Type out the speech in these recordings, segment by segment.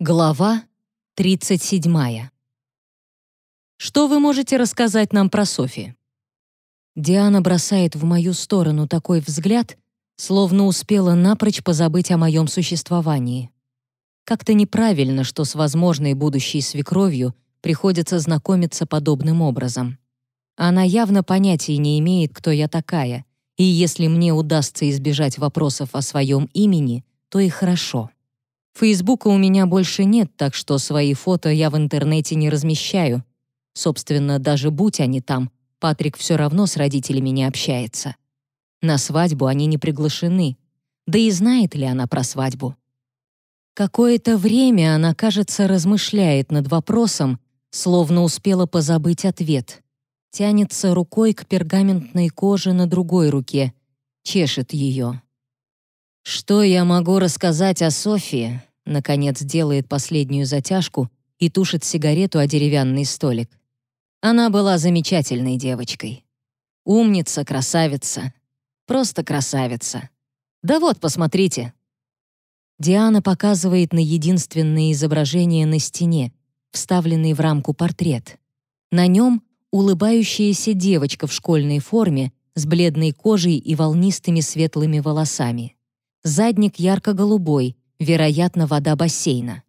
Глава 37. Что вы можете рассказать нам про Софи? Диана бросает в мою сторону такой взгляд, словно успела напрочь позабыть о моем существовании. Как-то неправильно, что с возможной будущей свекровью приходится знакомиться подобным образом. Она явно понятия не имеет, кто я такая, и если мне удастся избежать вопросов о своем имени, то и хорошо. Фейсбука у меня больше нет, так что свои фото я в интернете не размещаю. Собственно, даже будь они там, Патрик все равно с родителями не общается. На свадьбу они не приглашены. Да и знает ли она про свадьбу? Какое-то время она, кажется, размышляет над вопросом, словно успела позабыть ответ. Тянется рукой к пергаментной коже на другой руке, чешет ее. Что я могу рассказать о Софии? Наконец делает последнюю затяжку и тушит сигарету о деревянный столик. Она была замечательной девочкой. Умница, красавица. Просто красавица. Да вот, посмотрите. Диана показывает на единственное изображение на стене, вставленный в рамку портрет. На нем улыбающаяся девочка в школьной форме с бледной кожей и волнистыми светлыми волосами. Задник ярко-голубой, вероятно, вода бассейна.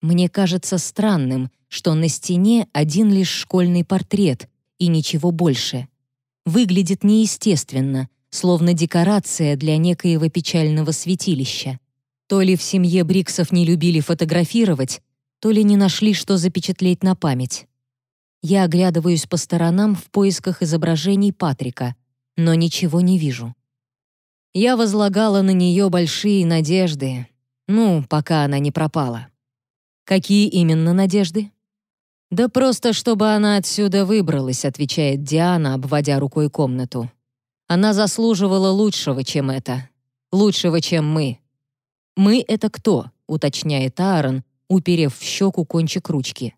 Мне кажется странным, что на стене один лишь школьный портрет и ничего больше. Выглядит неестественно, словно декорация для некоего печального святилища. То ли в семье Бриксов не любили фотографировать, то ли не нашли, что запечатлеть на память. Я оглядываюсь по сторонам в поисках изображений Патрика, но ничего не вижу. Я возлагала на нее большие надежды, ну, пока она не пропала. Какие именно надежды? Да просто чтобы она отсюда выбралась, отвечает Диана, обводя рукой комнату. Она заслуживала лучшего, чем это. Лучшего, чем мы. Мы это кто? уточняет Аарон, уперев в щеку кончик ручки.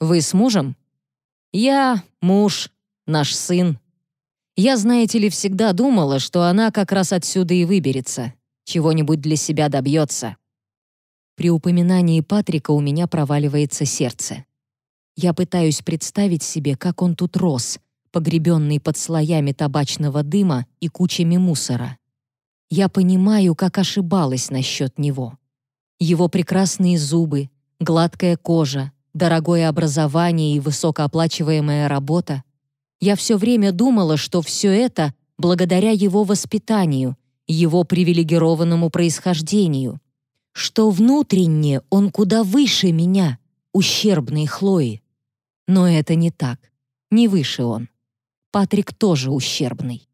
Вы с мужем? Я, муж, наш сын. Я, знаете ли, всегда думала, что она как раз отсюда и выберется, чего-нибудь для себя добьется. При упоминании Патрика у меня проваливается сердце. Я пытаюсь представить себе, как он тут рос, погребенный под слоями табачного дыма и кучами мусора. Я понимаю, как ошибалась насчет него. Его прекрасные зубы, гладкая кожа, дорогое образование и высокооплачиваемая работа. Я все время думала, что все это благодаря его воспитанию, его привилегированному происхождению, что внутренне он куда выше меня, ущербной Хлои. Но это не так. Не выше он. Патрик тоже ущербный.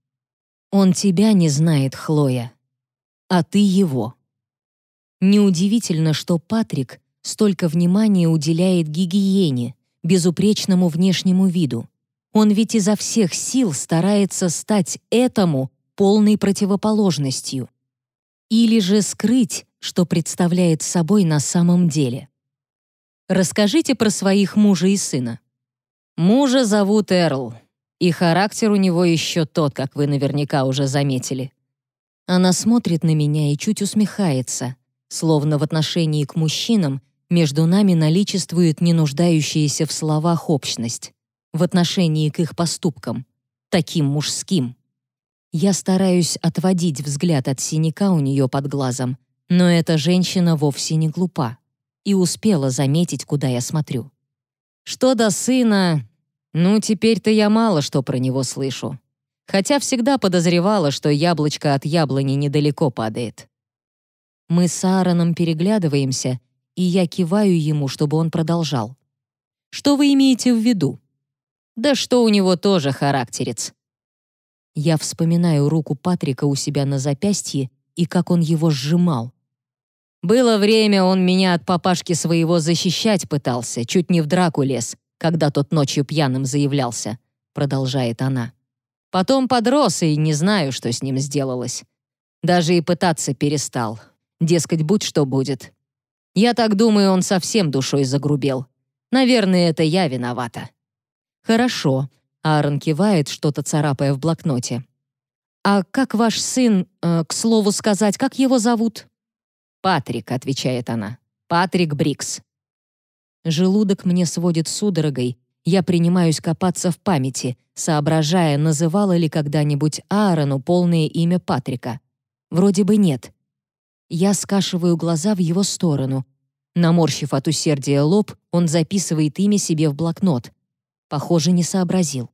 Он тебя не знает, Хлоя, а ты его. Неудивительно, что Патрик столько внимания уделяет гигиене, безупречному внешнему виду. Он ведь изо всех сил старается стать этому полной противоположностью. Или же скрыть что представляет собой на самом деле. Расскажите про своих мужа и сына. Мужа зовут Эрл, и характер у него еще тот, как вы наверняка уже заметили. Она смотрит на меня и чуть усмехается, словно в отношении к мужчинам между нами наличествует не нуждающаяся в словах общность, в отношении к их поступкам, таким мужским. Я стараюсь отводить взгляд от синяка у нее под глазом, но эта женщина вовсе не глупа и успела заметить, куда я смотрю. Что до сына, ну, теперь-то я мало что про него слышу. Хотя всегда подозревала, что яблочко от яблони недалеко падает. Мы с Аароном переглядываемся, и я киваю ему, чтобы он продолжал. «Что вы имеете в виду?» «Да что у него тоже характерец». Я вспоминаю руку Патрика у себя на запястье и как он его сжимал. Было время, он меня от папашки своего защищать пытался, чуть не в драку лез, когда тот ночью пьяным заявлялся», — продолжает она. «Потом подрос, и не знаю, что с ним сделалось. Даже и пытаться перестал. Дескать, будь что будет. Я так думаю, он совсем душой загрубел. Наверное, это я виновата». «Хорошо», — Аарон кивает, что-то царапая в блокноте. «А как ваш сын, э, к слову сказать, как его зовут?» «Патрик», — отвечает она. Патрик Брикс. Желудок мне сводит судорогой, я принимаюсь копаться в памяти, соображая, называла ли когда-нибудь Аарону полное имя Патрика. Вроде бы нет. Я скашиваю глаза в его сторону. Наморщив от усердия лоб, он записывает имя себе в блокнот. Похоже, не сообразил.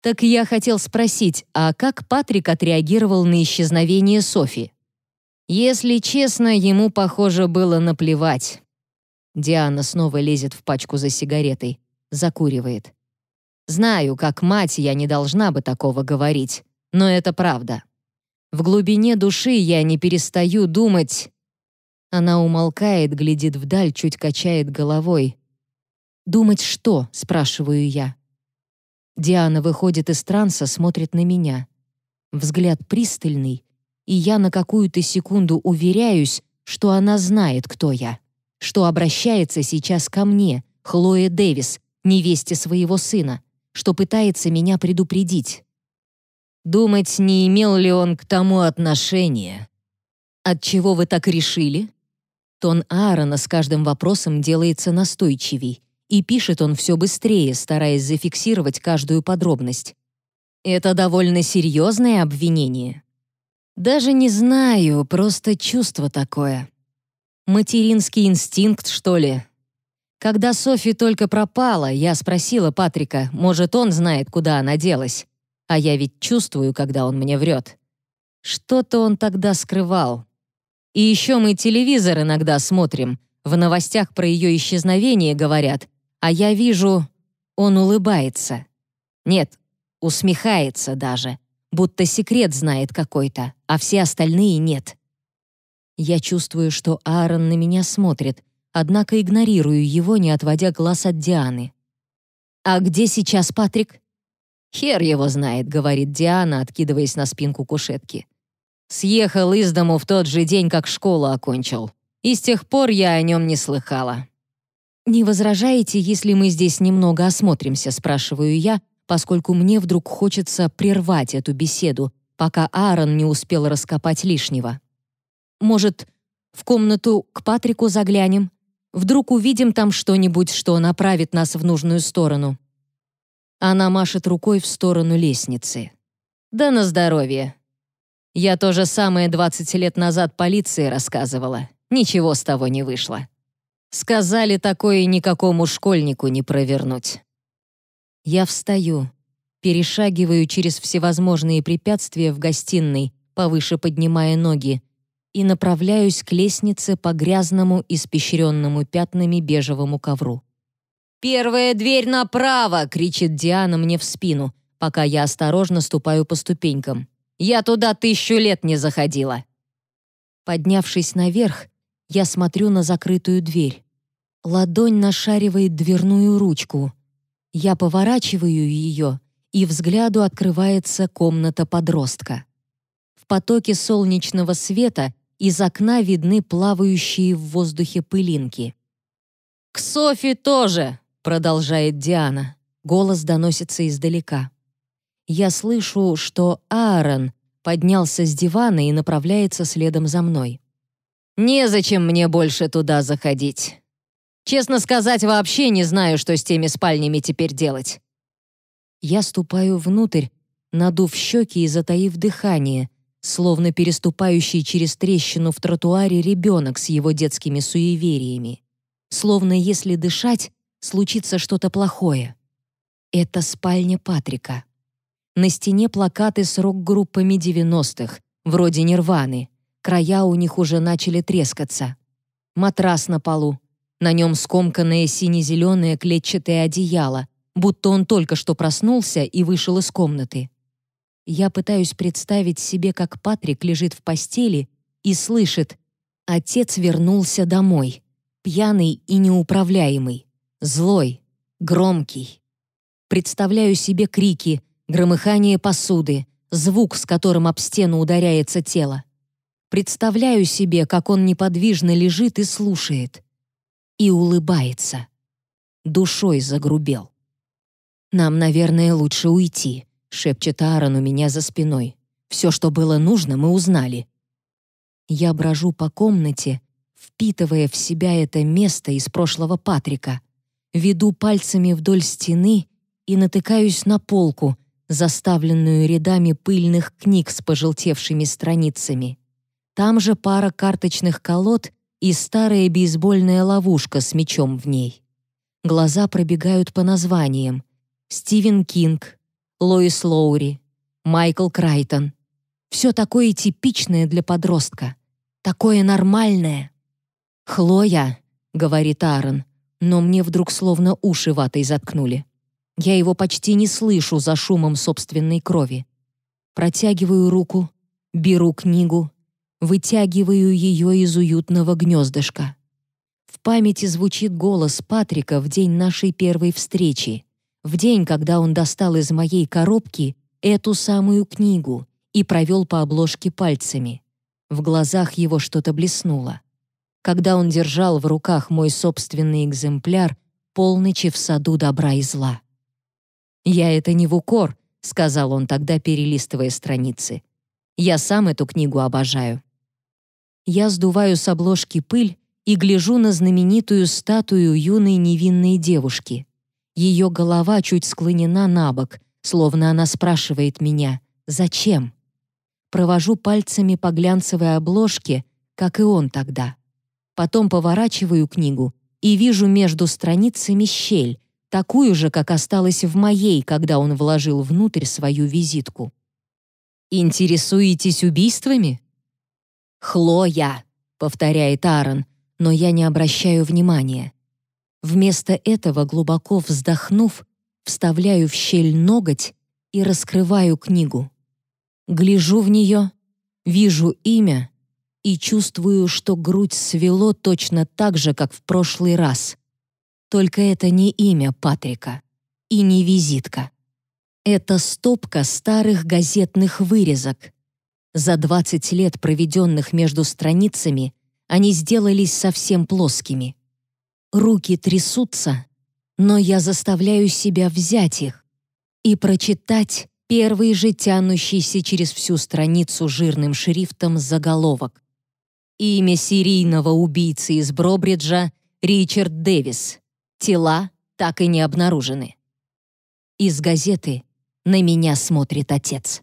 Так я хотел спросить, а как Патрик отреагировал на исчезновение Софи? Если честно, ему, похоже, было наплевать. Диана снова лезет в пачку за сигаретой, закуривает. Знаю, как мать я не должна бы такого говорить, но это правда. В глубине души я не перестаю думать. Она умолкает, глядит вдаль, чуть качает головой. «Думать что?» — спрашиваю я. Диана выходит из транса, смотрит на меня. Взгляд пристальный, и я на какую-то секунду уверяюсь, что она знает, кто я, что обращается сейчас ко мне, Хлоя Дэвис, невесте своего сына, что пытается меня предупредить. Думать, не имел ли он к тому отношения. От чего вы так решили? Тон Аарона с каждым вопросом делается настойчивей, и пишет он все быстрее, стараясь зафиксировать каждую подробность. Это довольно серьезное обвинение. Даже не знаю, просто чувство такое. Материнский инстинкт, что ли? Когда Софи только пропала, я спросила Патрика, может, он знает, куда она делась. А я ведь чувствую, когда он мне врет. Что-то он тогда скрывал. И еще мы телевизор иногда смотрим. В новостях про ее исчезновение говорят. А я вижу, он улыбается. Нет, усмехается даже. Будто секрет знает какой-то, а все остальные нет. Я чувствую, что Аарон на меня смотрит, однако игнорирую его, не отводя глаз от Дианы. «А где сейчас Патрик?» «Хер его знает», — говорит Диана, откидываясь на спинку кушетки. «Съехал из дому в тот же день, как школу окончил. И с тех пор я о нем не слыхала». «Не возражаете, если мы здесь немного осмотримся?» — спрашиваю я, поскольку мне вдруг хочется прервать эту беседу, пока Аарон не успел раскопать лишнего. «Может, в комнату к Патрику заглянем? Вдруг увидим там что-нибудь, что направит нас в нужную сторону?» Она машет рукой в сторону лестницы. «Да на здоровье. Я то же самое 20 лет назад полиции рассказывала. Ничего с того не вышло. Сказали, такое никакому школьнику не провернуть». Я встаю, перешагиваю через всевозможные препятствия в гостиной, повыше поднимая ноги, и направляюсь к лестнице по грязному, испещренному пятнами бежевому ковру. «Первая дверь направо!» — кричит Диана мне в спину, пока я осторожно ступаю по ступенькам. «Я туда тысячу лет не заходила!» Поднявшись наверх, я смотрю на закрытую дверь. Ладонь нашаривает дверную ручку. Я поворачиваю ее, и взгляду открывается комната подростка. В потоке солнечного света из окна видны плавающие в воздухе пылинки. «К Софи тоже!» продолжает Диана. Голос доносится издалека. Я слышу, что Аарон поднялся с дивана и направляется следом за мной. «Незачем мне больше туда заходить. Честно сказать, вообще не знаю, что с теми спальнями теперь делать». Я ступаю внутрь, надув щеки и затаив дыхание, словно переступающий через трещину в тротуаре ребенок с его детскими суевериями. Словно если дышать, случится что-то плохое. Это спальня Патрика. На стене плакаты с рок-группами 90-х, вроде «Нирваны». Края у них уже начали трескаться. Матрас на полу. На нем скомканное сине-зеленое клетчатое одеяло, будто он только что проснулся и вышел из комнаты. Я пытаюсь представить себе, как Патрик лежит в постели и слышит «Отец вернулся домой, пьяный и неуправляемый. Злой, громкий. Представляю себе крики, громыхание посуды, звук, с которым об стену ударяется тело. Представляю себе, как он неподвижно лежит и слушает. И улыбается. Душой загрубел. «Нам, наверное, лучше уйти», — шепчет Аарон у меня за спиной. «Все, что было нужно, мы узнали». Я брожу по комнате, впитывая в себя это место из прошлого Патрика. Веду пальцами вдоль стены и натыкаюсь на полку, заставленную рядами пыльных книг с пожелтевшими страницами. Там же пара карточных колод и старая бейсбольная ловушка с мечом в ней. Глаза пробегают по названиям. Стивен Кинг, Лоис Лоури, Майкл Крайтон. Все такое типичное для подростка. Такое нормальное. «Хлоя», — говорит Аарон, но мне вдруг словно уши ватой заткнули. Я его почти не слышу за шумом собственной крови. Протягиваю руку, беру книгу, вытягиваю ее из уютного гнездышка. В памяти звучит голос Патрика в день нашей первой встречи, в день, когда он достал из моей коробки эту самую книгу и провел по обложке пальцами. В глазах его что-то блеснуло. Когда он держал в руках мой собственный экземпляр «Полночи в саду добра и зла». «Я это не в укор», — сказал он тогда, перелистывая страницы. «Я сам эту книгу обожаю». Я сдуваю с обложки пыль и гляжу на знаменитую статую юной невинной девушки. Ее голова чуть склонена на бок, словно она спрашивает меня «Зачем?». Провожу пальцами по глянцевой обложке, как и он тогда. Потом поворачиваю книгу и вижу между страницами щель, такую же, как осталась в моей, когда он вложил внутрь свою визитку. «Интересуетесь убийствами?» «Хлоя», — повторяет Аарон, но я не обращаю внимания. Вместо этого, глубоко вздохнув, вставляю в щель ноготь и раскрываю книгу. Гляжу в нее, вижу имя и чувствую, что грудь свело точно так же, как в прошлый раз. Только это не имя Патрика и не визитка. Это стопка старых газетных вырезок. За 20 лет, проведенных между страницами, они сделались совсем плоскими. Руки трясутся, но я заставляю себя взять их и прочитать первый же тянущийся через всю страницу жирным шрифтом заголовок. Имя серийного убийцы из Бробриджа — Ричард Дэвис. Тела так и не обнаружены. Из газеты на меня смотрит отец.